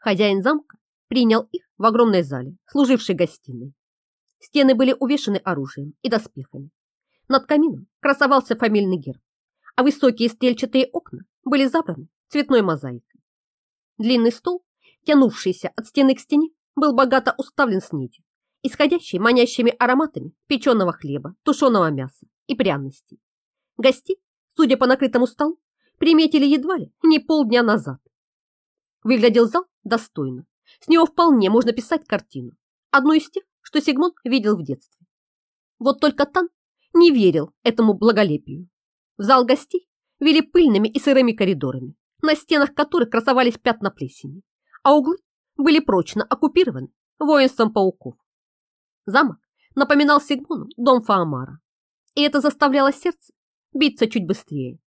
Хозяин замка принял их в огромной зале, служившей гостиной. Стены были увешаны оружием и доспехами. Над камином красовался фамильный герб, а высокие стрельчатые окна были забраны цветной мозаикой. Длинный стол, тянувшийся от стены к стене, был богато уставлен снедью, исходящей манящими ароматами печеного хлеба, тушеного мяса и пряностей. Гости, судя по накрытому столу, приметили едва ли не полдня назад. Выглядел зал достойно. С него вполне можно писать картину. Одну из тех, что Сигмунд видел в детстве. Вот только Тан не верил этому благолепию. В зал гостей вели пыльными и сырыми коридорами, на стенах которых красовались пятна плесени, а углы были прочно оккупированы воинством пауков. Замок напоминал Сигмуну дом Фаамара, и это заставляло сердце биться чуть быстрее.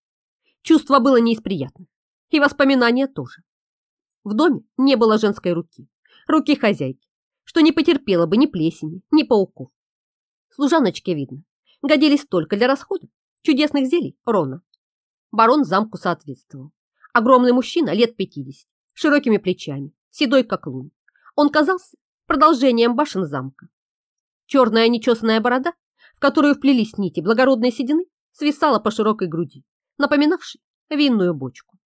Чувство было не из приятных, и воспоминания тоже. В доме не было женской руки, руки хозяйки, что не потерпела бы ни плесени, ни пауков. Служаночки, видно, годились только для расхода чудесных зелий Рона. Барон замку соответствовал. Огромный мужчина лет 50, широкими плечами, седой как лунь. Он казался продолжением башен замка. Черная нечесанная борода, в которую вплелись нити благородной седины, свисала по широкой груди, напоминавшей винную бочку.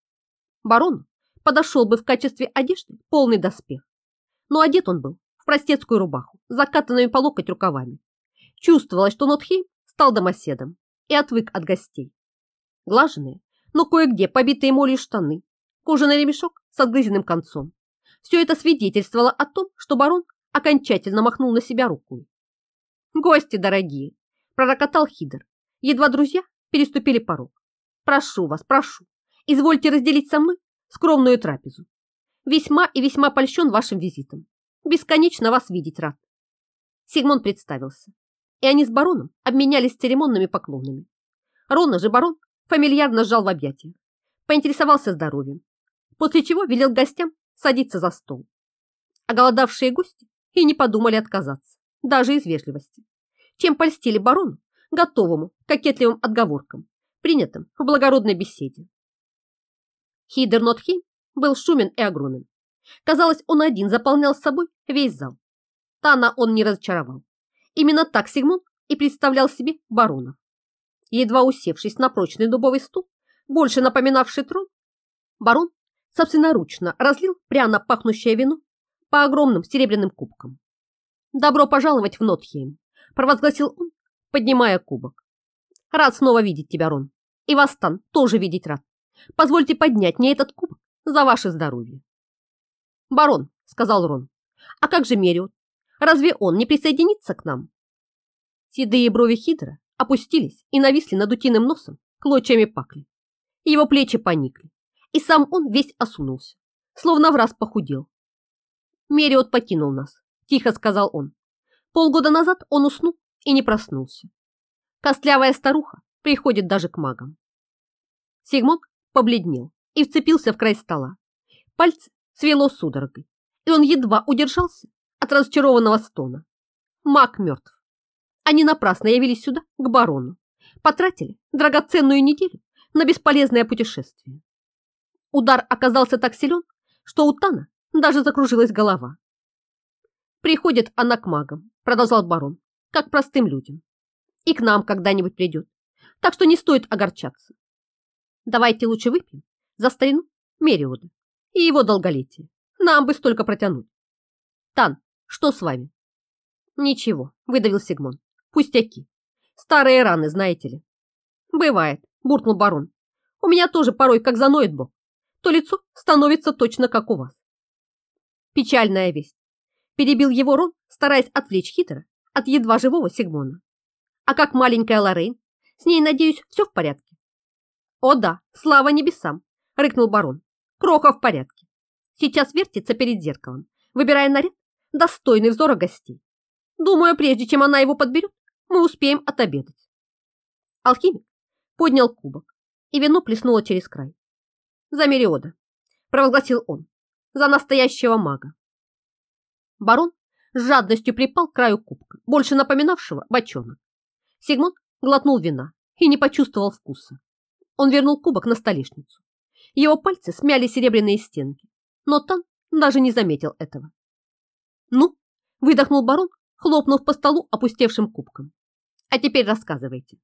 Барону подошел бы в качестве одежды полный доспех, но одет он был в простецкую рубаху, закатанную по локоть рукавами. Чувствовалось, что Нотхейм стал домоседом и отвык от гостей. Глаженные, но кое-где побитые молью штаны, кожаный ремешок с отгрызенным концом. Все это свидетельствовало о том, что барон окончательно махнул на себя рукой. «Гости дорогие!» – пророкотал Хидер. Едва друзья переступили порог. «Прошу вас, прошу, извольте разделить со мной скромную трапезу. Весьма и весьма польщен вашим визитом. Бесконечно вас видеть рад». Сигмон представился, и они с бароном обменялись церемонными поклонами. Рона же барон фамильярно сжал в объятиях, поинтересовался здоровьем, после чего велел гостям садиться за стол. А голодавшие гости и не подумали отказаться, даже из вежливости, чем польстили барону, готовому кокетливым отговоркам, принятым в благородной беседе. Хидер Нотхейм был шумен и огромен. Казалось, он один заполнял с собой весь зал. Тана он не разочаровал. Именно так Сигмунд и представлял себе барона. Едва усевшись на прочный дубовый стул, больше напоминавший трон, барон собственноручно разлил пряно пахнущее вино по огромным серебряным кубкам. «Добро пожаловать в Нотхейм», – провозгласил он, поднимая кубок. «Рад снова видеть тебя, Рон. И вас, Тан, тоже видеть рад. Позвольте поднять мне этот кубок за ваше здоровье». «Барон», – сказал Рон, – «а как же Мериот? Разве он не присоединится к нам?» Седые брови Хидра опустились и нависли над утиным носом клочьями пакли. Его плечи поникли, и сам он весь осунулся, словно в раз похудел. Мериот покинул нас, тихо сказал он. Полгода назад он уснул и не проснулся. Костлявая старуха приходит даже к магам. Сигмон побледнел и вцепился в край стола. Пальцы свело судорогой, и он едва удержался от разочарованного стона. Маг мертв. Они напрасно явились сюда, к барону. Потратили драгоценную неделю на бесполезное путешествие. Удар оказался так силен, что у Тана даже закружилась голова. «Приходит она к магам», — продолжал барон, — «как простым людям. И к нам когда-нибудь придет, так что не стоит огорчаться. Давайте лучше выпьем за старину Мериода и его долголетие. Нам бы столько протянуть. Тан, что с вами?» «Ничего», — выдавил Сигмон. «Пустяки. Старые раны, знаете ли». «Бывает», — буркнул барон. «У меня тоже порой как заноет бок то лицо становится точно как у вас. Печальная весть. Перебил его Рон, стараясь отвлечь хитро от едва живого Сигмона. А как маленькая Лоррейн? С ней, надеюсь, все в порядке? О да, слава небесам, рыкнул барон. Кроха в порядке. Сейчас вертится перед зеркалом, выбирая наряд, достойный взора гостей. Думаю, прежде чем она его подберет, мы успеем отобедать. Алхимик поднял кубок, и вино плеснуло через край. За Мериода, провозгласил он, за настоящего мага. Барон с жадностью припал к краю кубка, больше напоминавшего бочонок. Сигмунд глотнул вина и не почувствовал вкуса. Он вернул кубок на столешницу. Его пальцы смяли серебряные стенки, но Тан даже не заметил этого. Ну, выдохнул барон, хлопнув по столу опустевшим кубком. А теперь рассказывайте.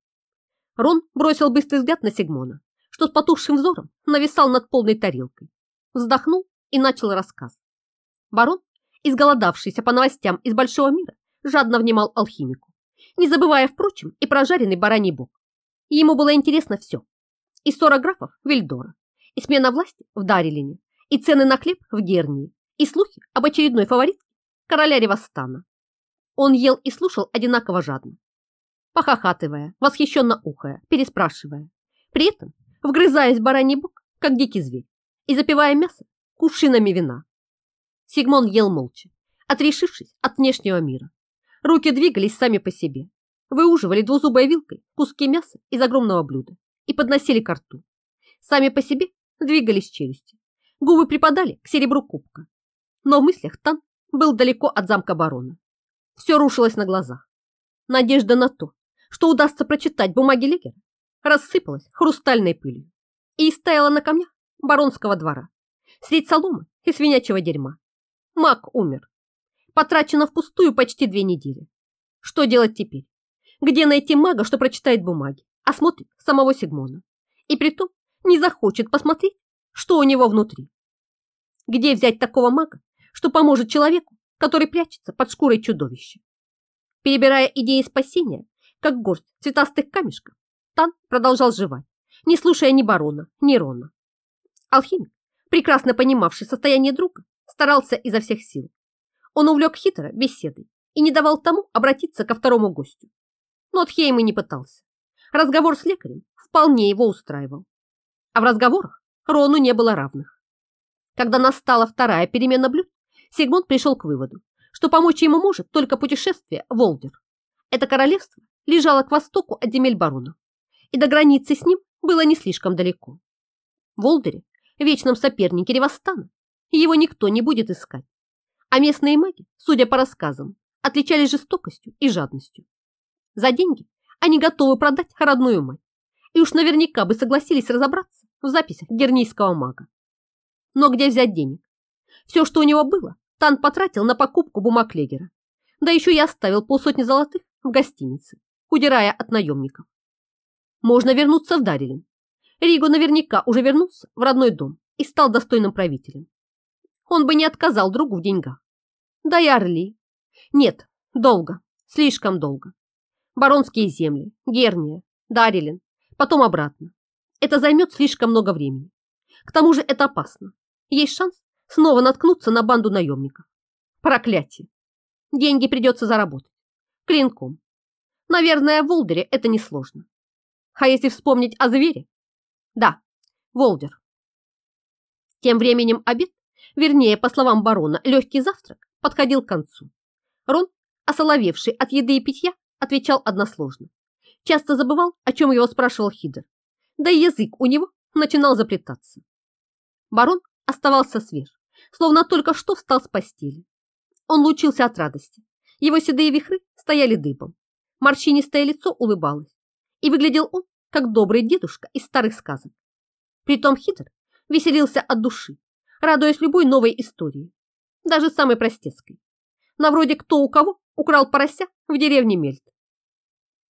Рон бросил быстрый взгляд на Сигмона, что с потухшим взором нависал над полной тарелкой, вздохнул и начал рассказ. Барон, изголодавшийся по новостям из большого мира, жадно внимал алхимику, не забывая, впрочем, и про жареный бараний бок. Ему было интересно все. И ссора графов Вильдора, и смена власти в Дарилине, и цены на хлеб в Гернии, и слухи об очередной фаворитке короля Ревостана. Он ел и слушал одинаково жадно, похохатывая, восхищенно ухая, переспрашивая, при этом вгрызаясь в бараний бок, как дикий зверь, и запивая мясо кувшинами вина. Сигмон ел молча, отрешившись от внешнего мира. Руки двигались сами по себе, выуживали двузубой вилкой куски мяса из огромного блюда и подносили к рту. Сами по себе двигались челюсти, губы припадали к серебру кубка. Но в мыслях Тан был далеко от замка барона. Все рушилось на глазах. Надежда на то, что удастся прочитать бумаги Легера, рассыпалась хрустальной пылью и истаяла на камнях баронского двора, средь соломы и свинячьего дерьма. Маг умер. Потрачено впустую почти две недели. Что делать теперь? Где найти мага, что прочитает бумаги, осмотрит самого Сигмона и притом не захочет посмотреть, что у него внутри? Где взять такого мага, что поможет человеку, который прячется под шкурой чудовища? Перебирая идеи спасения, как горсть цветастых камешков, Тан продолжал жевать, не слушая ни барона, ни Рона. Алхимик, прекрасно понимавший состояние друга, старался изо всех сил. Он увлек хитро беседой и не давал тому обратиться ко второму гостю. Но Тхейм и не пытался. Разговор с лекарем вполне его устраивал. А в разговорах Рону не было равных. Когда настала вторая перемена блюд, Сигмунд пришел к выводу, что помочь ему может только путешествие в Волдер. Это королевство лежало к востоку от земель барона, и до границы с ним было не слишком далеко. В Волдере вечном сопернике Ревостана, его никто не будет искать. А местные маги, судя по рассказам, отличались жестокостью и жадностью. За деньги они готовы продать родную мать, и уж наверняка бы согласились разобраться в записях гернийского мага. Но где взять денег? Все, что у него было, Тан потратил на покупку бумаг Легера, да еще и оставил полсотни золотых в гостинице, удирая от наемников. Можно вернуться в Дарилин, Риго наверняка уже вернулся в родной дом и стал достойным правителем. Он бы не отказал другу в деньгах. Да и Орли. Нет, долго, слишком долго. Баронские земли, Герния, Дарилин, потом обратно. Это займет слишком много времени. К тому же это опасно. Есть шанс снова наткнуться на банду наемников. Проклятие. Деньги придется заработать. Клинком. Наверное, в Волдере это несложно. А если вспомнить о звере, да, Волдер. Тем временем обед, вернее, по словам барона, легкий завтрак, подходил к концу. Рон, осоловевший от еды и питья, отвечал односложно. Часто забывал, о чем его спрашивал Хидер. Да и язык у него начинал заплетаться. Барон оставался свеж, словно только что встал с постели. Он лучился от радости. Его седые вихры стояли дыбом. Морщинистое лицо улыбалось. И выглядел он как добрый дедушка из старых сказок. Притом хитр веселился от души, радуясь любой новой истории, даже самой простецкой. На вроде кто у кого украл порося в деревне Мельт.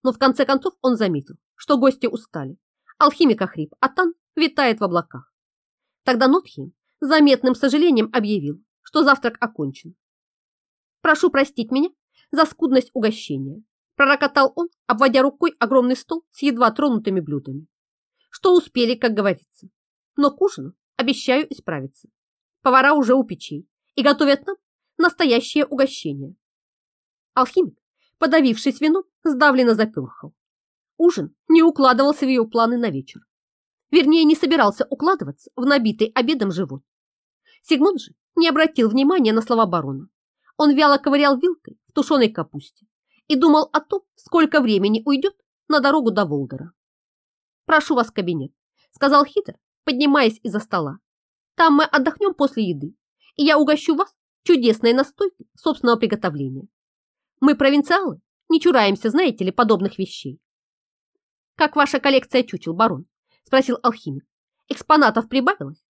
Но в конце концов он заметил, что гости устали. Алхимик охрип, а Тан витает в облаках. Тогда Нотхим заметным сожалением объявил, что завтрак окончен. «Прошу простить меня за скудность угощения. Пророкотал он, обводя рукой огромный стол с едва тронутыми блюдами. Что успели, как говорится. Но к ужину обещаю исправиться. Повара уже у печей и готовят нам настоящее угощение. Алхимик, подавившись вином, сдавленно заперхал. Ужин не укладывался в ее планы на вечер. Вернее, не собирался укладываться в набитый обедом живот. Сигмунд же не обратил внимания на слова барона. Он вяло ковырял вилкой в тушеной капусте и думал о том, сколько времени уйдет на дорогу до Волдера. «Прошу вас в кабинет», — сказал Хитер, поднимаясь из-за стола. «Там мы отдохнем после еды, и я угощу вас чудесной настойкой собственного приготовления. Мы, провинциалы, не чураемся, знаете ли, подобных вещей». «Как ваша коллекция чучел, барон?» — спросил алхимик. «Экспонатов прибавилось?»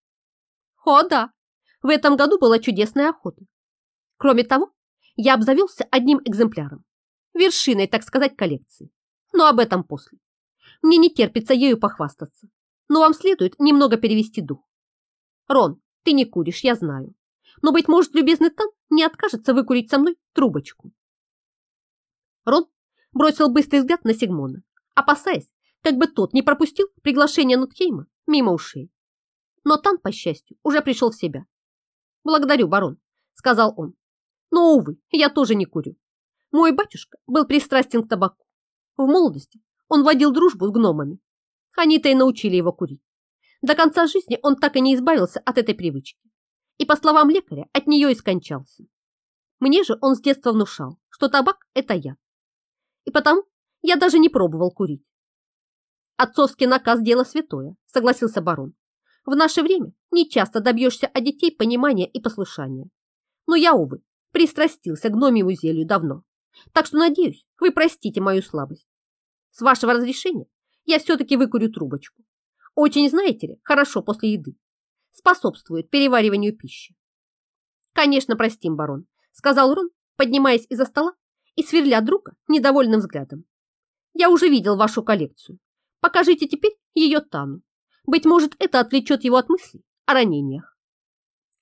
«О, да!» В этом году была чудесная охота. Кроме того, я обзавелся одним экземпляром, вершиной, так сказать, коллекции. Но об этом после. Мне не терпится ею похвастаться, но вам следует немного перевести дух. Рон, ты не куришь, я знаю. Но, быть может, любезный Тан не откажется выкурить со мной трубочку. Рон бросил быстрый взгляд на Сигмона, опасаясь, как бы тот не пропустил приглашение Нутхейма мимо ушей. Но Тан, по счастью, уже пришел в себя. «Благодарю, барон», — сказал он. «Но, увы, я тоже не курю. Мой батюшка был пристрастен к табаку. В молодости он водил дружбу с гномами. Они-то и научили его курить. До конца жизни он так и не избавился от этой привычки. И, по словам лекаря, от нее и скончался. Мне же он с детства внушал, что табак – это я. И потому я даже не пробовал курить. Отцовский наказ – дело святое, согласился барон. В наше время не часто добьешься от детей понимания и послушания. Но я, увы, пристрастился к гномьему зелью давно. Так что, надеюсь, вы простите мою слабость. С вашего разрешения я все-таки выкурю трубочку. Очень, знаете ли, хорошо после еды. Способствует перевариванию пищи. Конечно, простим, барон, сказал Рон, поднимаясь из-за стола и сверля друга недовольным взглядом. Я уже видел вашу коллекцию. Покажите теперь ее Тану. Быть может, это отвлечет его от мыслей о ранениях.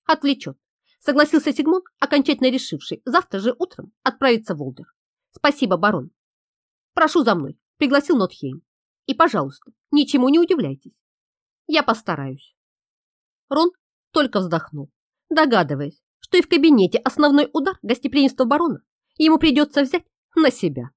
Отвлечет, согласился Сигмон, окончательно решивший завтра же утром отправиться в Олдер. Спасибо, барон. Прошу за мной, пригласил Нотхейм. И, пожалуйста, ничему не удивляйтесь. Я постараюсь. Рон только вздохнул, догадываясь, что и в кабинете основной удар гостеприимства барона ему придется взять на себя.